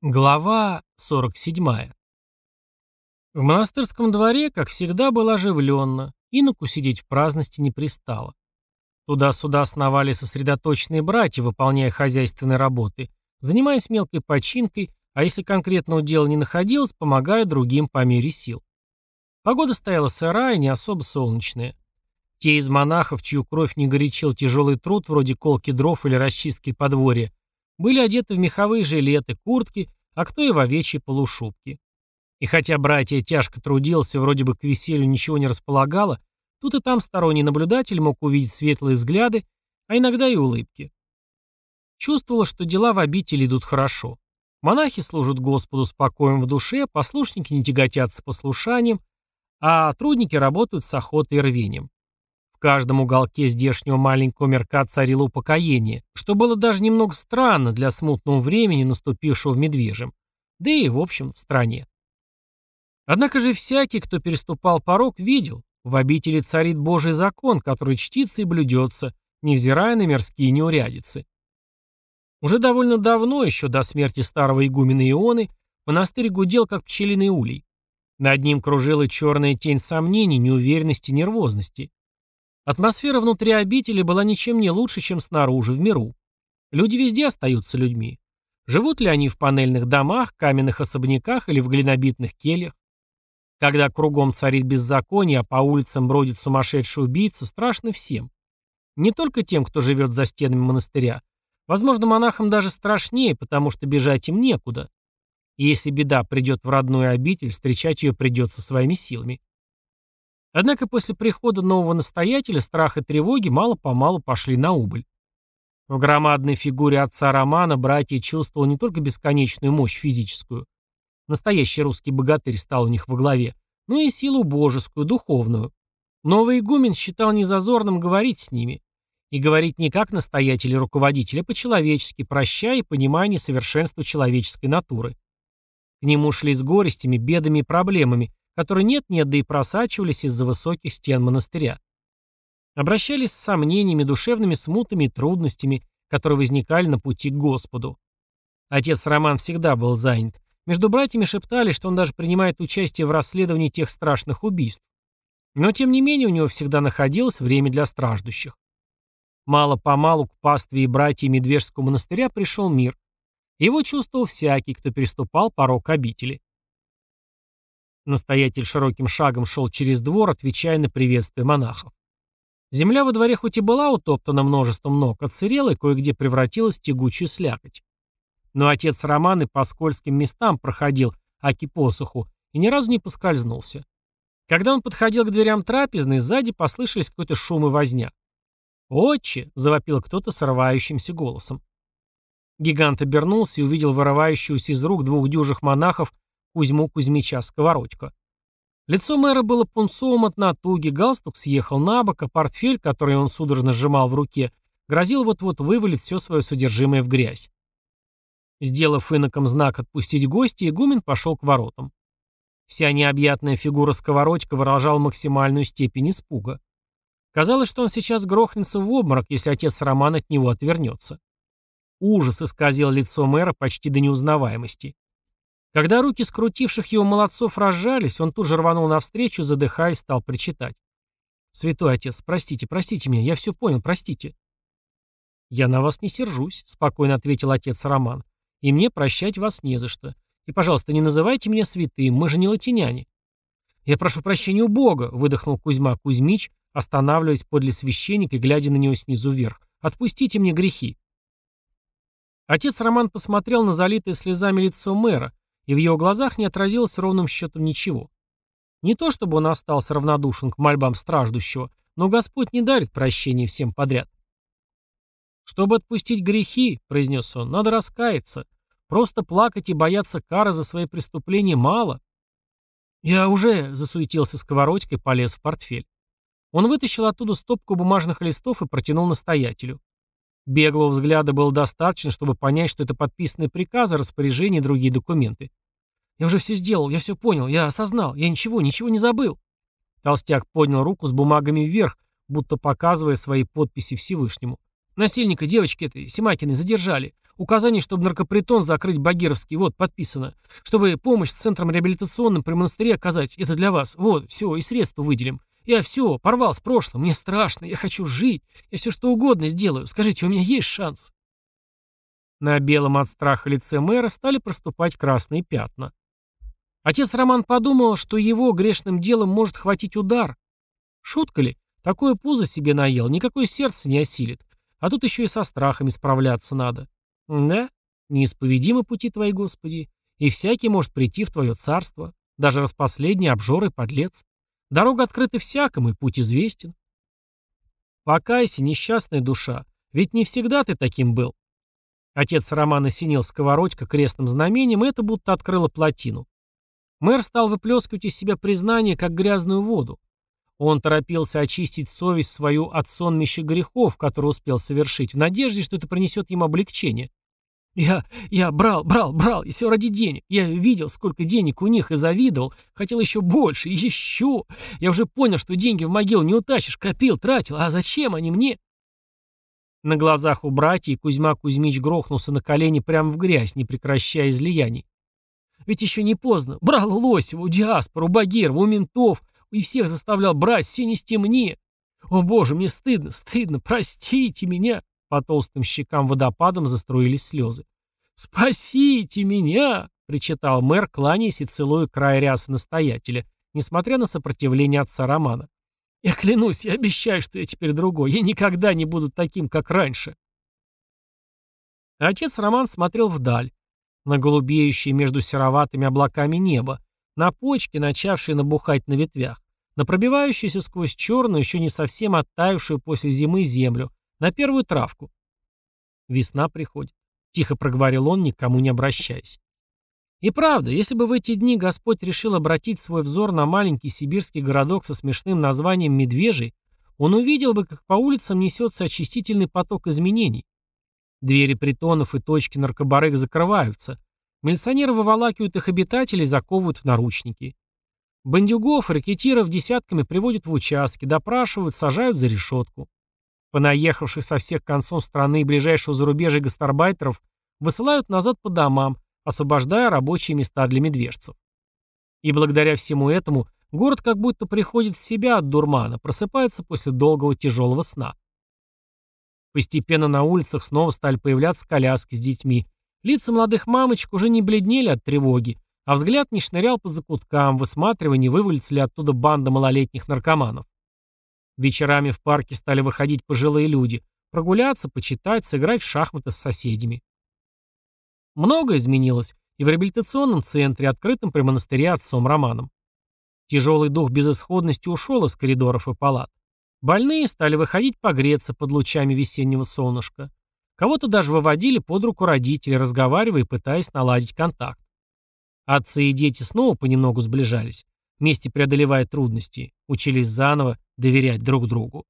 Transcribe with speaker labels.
Speaker 1: Глава 47. В монастырском дворе, как всегда, было оживленно, иноку сидеть в праздности не пристало. Туда-сюда сновали сосредоточенные братья, выполняя хозяйственные работы, занимаясь мелкой починкой, а если конкретного дела не находилось, помогая другим по мере сил. Погода стояла сырая, не особо солнечная. Те из монахов, чью кровь не горячил тяжелый труд, вроде колки дров или расчистки подворья, были одеты в меховые жилеты, куртки, а кто и в овечьи полушубки. И хотя братья тяжко трудился, вроде бы к веселью ничего не располагало, тут и там сторонний наблюдатель мог увидеть светлые взгляды, а иногда и улыбки. Чувствовала, что дела в обители идут хорошо. Монахи служат Господу спокоем в душе, послушники не тяготятся послушанием, а трудники работают с охотой и рвением. В каждом уголке здешнего маленького мирка царило упокоение, что было даже немного странно для смутного времени, наступившего в Медвежьем, да и, в общем, в стране. Однако же всякий, кто переступал порог, видел, в обители царит Божий закон, который чтится и блюдется, невзирая на мирские неурядицы. Уже довольно давно, еще до смерти старого игумена Ионы, монастырь гудел, как пчелиный улей. Над ним кружила черная тень сомнений, неуверенности, нервозности. Атмосфера внутри обители была ничем не лучше, чем снаружи, в миру. Люди везде остаются людьми. Живут ли они в панельных домах, каменных особняках или в глинобитных кельях? Когда кругом царит беззаконие, а по улицам бродит сумасшедший убийца, страшно всем. Не только тем, кто живет за стенами монастыря. Возможно, монахам даже страшнее, потому что бежать им некуда. И если беда придет в родную обитель, встречать ее придется своими силами. Однако после прихода нового настоятеля страх и тревоги мало-помалу пошли на убыль. В громадной фигуре отца Романа братья чувствовал не только бесконечную мощь физическую, настоящий русский богатырь стал у них во главе, но и силу божескую, духовную. Новый игумен считал незазорным говорить с ними. И говорить не как настоятель и руководитель, а по-человечески, прощая и понимая несовершенство человеческой натуры. К нему шли с горестями, бедами и проблемами, которые нет-нет, да и просачивались из-за высоких стен монастыря. Обращались с сомнениями, душевными смутами и трудностями, которые возникали на пути к Господу. Отец Роман всегда был занят. Между братьями шептали, что он даже принимает участие в расследовании тех страшных убийств. Но тем не менее у него всегда находилось время для страждущих. Мало-помалу к пастве и братьям Медвежского монастыря пришел мир. Его чувствовал всякий, кто переступал порог обители. Настоятель широким шагом шел через двор, отвечая на приветствие монахов. Земля во дворе хоть и была утоптана множеством ног, отсырела и кое-где превратилась в тягучую слякоть. Но отец Роман и по скользким местам проходил, аки посуху, и ни разу не поскользнулся. Когда он подходил к дверям трапезной, сзади послышались какой-то шум и возня. «Отче!» — завопил кто-то срывающимся голосом. Гигант обернулся и увидел вырывающуюся из рук двух дюжих монахов Кузьму Кузьмича Сковородько. Лицо мэра было пунцовым от натуги, галстук съехал на бок, а портфель, который он судорожно сжимал в руке, грозил вот-вот вывалить все свое содержимое в грязь. Сделав иноком знак «отпустить гостя», игумен пошел к воротам. Вся необъятная фигура сковородька выражала максимальную степень испуга. Казалось, что он сейчас грохнется в обморок, если отец Роман от него отвернется. Ужас исказил лицо мэра почти до неузнаваемости. Когда руки скрутивших его молодцов разжались, он тут же рванул навстречу, задыхаясь, стал причитать. «Святой отец, простите, простите меня, я все понял, простите». «Я на вас не сержусь», — спокойно ответил отец Роман. «И мне прощать вас не за что. И, пожалуйста, не называйте меня святым, мы же не латиняне». «Я прошу прощения у Бога», — выдохнул Кузьма Кузьмич, останавливаясь подле священника и глядя на него снизу вверх. «Отпустите мне грехи». Отец Роман посмотрел на залитое слезами лицо мэра, и в его глазах не отразилось ровным счетом ничего. Не то чтобы он остался равнодушен к мольбам страждущего, но Господь не дарит прощения всем подряд. «Чтобы отпустить грехи, — произнес он, — надо раскаяться. Просто плакать и бояться кары за свои преступления мало». «Я уже», — засуетился сковородькой, полез в портфель. Он вытащил оттуда стопку бумажных листов и протянул настоятелю. Беглого взгляда было достаточно, чтобы понять, что это подписанные приказы, распоряжения и другие документы. «Я уже все сделал, я все понял, я осознал, я ничего, ничего не забыл». Толстяк поднял руку с бумагами вверх, будто показывая свои подписи Всевышнему. «Насильника девочки этой, Семакиной, задержали. Указание, чтобы наркопритон закрыть Багировский. Вот, подписано. Чтобы помощь с центром реабилитационным при монастыре оказать. Это для вас. Вот, все, и средства выделим. Я все, порвал с прошлым. Мне страшно. Я хочу жить. Я все что угодно сделаю. Скажите, у меня есть шанс?» На белом от страха лице мэра стали проступать красные пятна. Отец Роман подумал, что его грешным делом может хватить удар. Шутка ли? Такое пузо себе наел, никакое сердце не осилит. А тут еще и со страхами справляться надо. Да, неисповедимы пути твои, Господи, и всякий может прийти в твое царство, даже распоследний обжор и подлец. Дорога открыта всякому, и путь известен. Покайся, несчастная душа, ведь не всегда ты таким был. Отец Роман осенил сковородька крестным знамением, и это будто открыло плотину. Мэр стал выплескивать из себя признание, как грязную воду. Он торопился очистить совесть свою от сонмища грехов, которые успел совершить, в надежде, что это принесет ему облегчение. Я, я брал, брал, брал, и все ради денег. Я видел, сколько денег у них, и завидовал. Хотел еще больше, еще. Я уже понял, что деньги в могилу не утащишь, копил, тратил. А зачем они мне? На глазах у братьев Кузьма Кузьмич грохнулся на колени прямо в грязь, не прекращая излияний. Ведь еще не поздно. Брал у Лосева, у диаспору, у Багирова, у ментов, и всех заставлял брать, все нести мне. О боже, мне стыдно, стыдно, простите меня. По толстым щекам водопадом заструились слезы. «Спасите меня!» — причитал мэр, кланяясь и целуя край рясы настоятеля, несмотря на сопротивление отца Романа. «Я клянусь, я обещаю, что я теперь другой. Я никогда не буду таким, как раньше». Отец Роман смотрел вдаль, на голубеющее между сероватыми облаками небо, на почки, начавшие набухать на ветвях, на пробивающуюся сквозь черную, еще не совсем оттаившую после зимы землю, на первую травку. Весна приходит. Тихо проговорил он, никому не обращаясь. И правда, если бы в эти дни Господь решил обратить свой взор на маленький сибирский городок со смешным названием Медвежий, он увидел бы, как по улицам несется очистительный поток изменений. Двери притонов и точки наркобарыг закрываются, Милиционеры выволакивают их обитателей заковывают в наручники. Бандюгов, ракетиров десятками приводят в участки, допрашивают, сажают за решетку. Понаехавших со всех концов страны и ближайшего зарубежья гастарбайтеров высылают назад по домам, освобождая рабочие места для медвежцев. И благодаря всему этому город как будто приходит в себя от дурмана, просыпается после долгого тяжелого сна. Постепенно на улицах снова стали появляться коляски с детьми, Лица молодых мамочек уже не бледнели от тревоги, а взгляд не шнырял по закуткам, высматривая, не вывалится ли оттуда банда малолетних наркоманов. Вечерами в парке стали выходить пожилые люди, прогуляться, почитать, сыграть в шахматы с соседями. Многое изменилось и в реабилитационном центре, открытом при монастыре отцом Романом. Тяжелый дух безысходности ушел из коридоров и палат. Больные стали выходить погреться под лучами весеннего солнышка. Кого-то даже выводили под руку родители, разговаривая и пытаясь наладить контакт. Отцы и дети снова понемногу сближались, вместе преодолевая трудности, учились заново доверять друг другу.